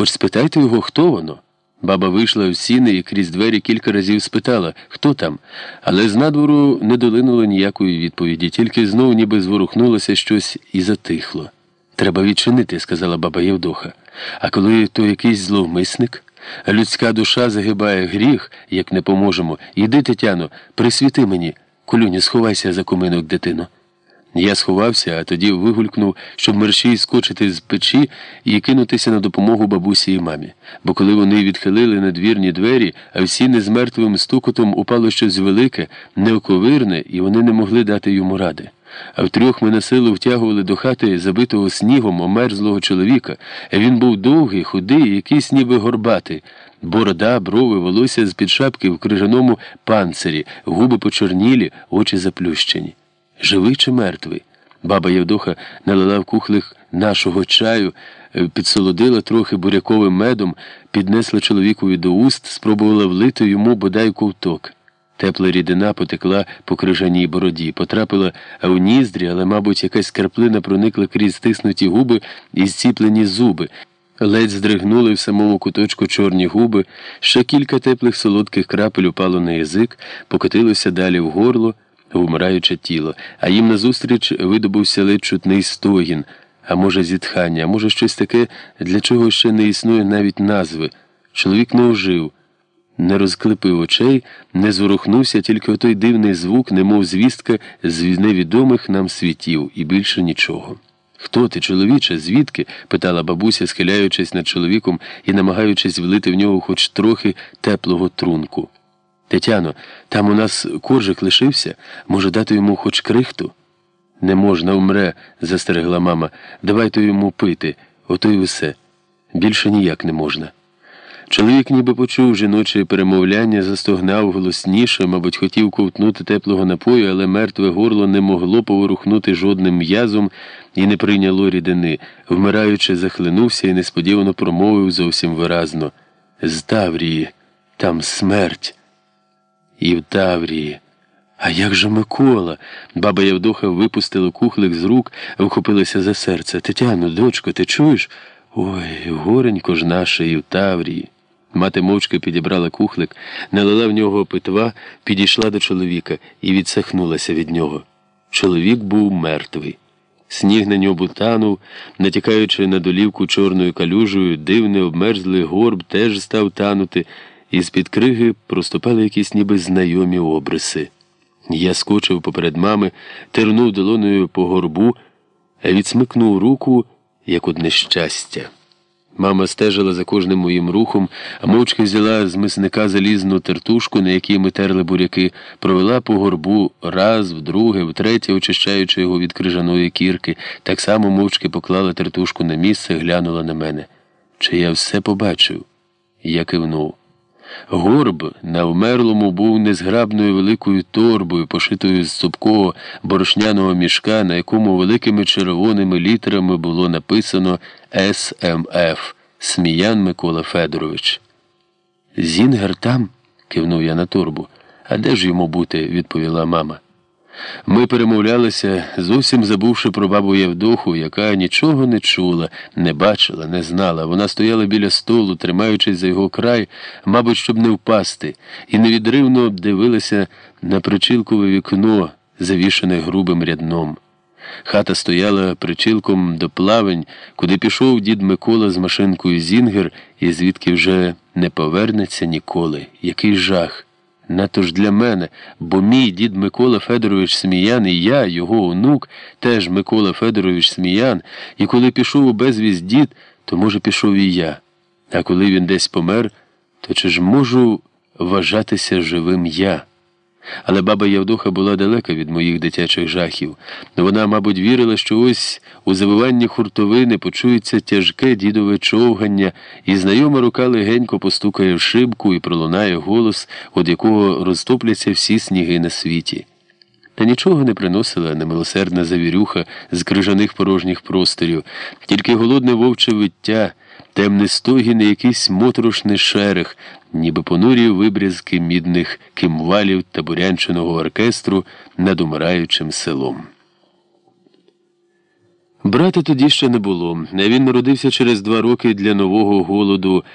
Хоч спитайте його, хто воно. Баба вийшла в сіни і крізь двері кілька разів спитала, хто там, але з надвору не долинуло ніякої відповіді, тільки знову ніби зворухнулося щось і затихло. Треба відчинити, сказала баба Євдоха. А коли то якийсь зловмисник, людська душа загибає гріх, як не поможемо. Іди, Тетяно, присвіти мені. Колюня, сховайся за куминок, дитино. Я сховався, а тоді вигулькнув, щоб мерщій скочити з печі і кинутися на допомогу бабусі і мамі. Бо коли вони відхилили надвірні двері, а всі не з мертвим стукотом упало щось велике, неоковирне, і вони не могли дати йому ради. А втрьох ми на силу втягували до хати забитого снігом омерзлого чоловіка. Він був довгий, худий, якийсь ніби горбатий. Борода, брови, волосся з під шапки в крижаному панцирі, губи почорнілі, очі заплющені. Живий чи мертвий? Баба Євдоха налила в кухлих нашого чаю, е, підсолодила трохи буряковим медом, піднесла чоловікові до уст, спробувала влити йому бодай ковток. Тепла рідина потекла по крижаній бороді, потрапила в ніздрі, але, мабуть, якась карплина проникла крізь стиснуті губи і зціплені зуби. Ледь здригнули в самому куточку чорні губи, ще кілька теплих солодких крапель упало на язик, покотилося далі в горло вмираюче тіло, а їм назустріч видобувся ледь чутний стогін, а може, зітхання, а може, щось таке, для чого ще не існує навіть назви. Чоловік не ожив, не розклепив очей, не зворухнувся, тільки отой дивний звук, немов звістка з невідомих нам світів, і більше нічого. Хто ти, чоловіче, звідки? питала бабуся, схиляючись над чоловіком і намагаючись влити в нього хоч трохи теплого трунку. Тетяно, там у нас коржик лишився, може дати йому хоч крихту? Не можна, умре, застерегла мама. Давайте йому пити, ото й усе. Більше ніяк не можна. Чоловік ніби почув жіноче перемовляння, застогнав голосніше, мабуть, хотів ковтнути теплого напою, але мертве горло не могло поворухнути жодним м'язом і не прийняло рідини, вмираючи, захлинувся і несподівано промовив зовсім виразно З Таврії, там смерть і в Таврії. А як же Микола? Баба Явдоха випустила кухлик з рук, вхопилася за серце. Тетяно, дочко, ти чуєш? Ой, горенько ж наше і в Таврії. Мати мовчки підібрала кухлик, налила в нього питва, підійшла до чоловіка і відсахнулася від нього. Чоловік був мертвий. Сніг на ньому танув, натякаючи на долівку чорною калюжею, дивний обмерзлий горб теж став танути і з-під криги проступали якісь ніби знайомі обриси. Я скочив поперед мами, тернув долоною по горбу, відсмикнув руку, як одне щастя. Мама стежила за кожним моїм рухом, а мовчки взяла з мисника залізну тертушку, на якій ми терли буряки, провела по горбу раз, вдруге, втретє, очищаючи його від крижаної кірки, так само мовчки поклала тертушку на місце, глянула на мене. Чи я все побачив? Я кивнув. Горб на вмерлому був незграбною великою торбою, пошитою з цупкого борошняного мішка, на якому великими червоними літерами було написано СМФ Сміян Микола Федорович. Зінгер там? кивнув я на торбу. А де ж йому бути? відповіла мама. Ми перемовлялися, зовсім забувши про бабу Євдоху, яка нічого не чула, не бачила, не знала. Вона стояла біля столу, тримаючись за його край, мабуть, щоб не впасти, і невідривно дивилася на причилкове вікно, завішане грубим рядном. Хата стояла причилком до плавень, куди пішов дід Микола з машинкою Зінгер, і звідки вже не повернеться ніколи. Який жах! Нато ж для мене, бо мій дід Микола Федорович Сміян і я, його онук, теж Микола Федорович Сміян, і коли пішов у безвість дід, то, може, пішов і я. А коли він десь помер, то чи ж можу вважатися живим я? Але баба Явдоха була далека від моїх дитячих жахів. Вона, мабуть, вірила, що ось у завиванні хуртовини почується тяжке дідове човгання, і знайома рука легенько постукає в шибку і пролунає голос, від якого розтопляться всі сніги на світі. Та нічого не приносила немилосердна завірюха з крижаних порожніх просторів, тільки голодне вовче виття, темний стогін якийсь моторошний шерех, ніби понурі вибрязки мідних кимвалів та бурянчиного оркестру над умираючим селом. Брата тоді ще не було. Він народився через два роки для нового голоду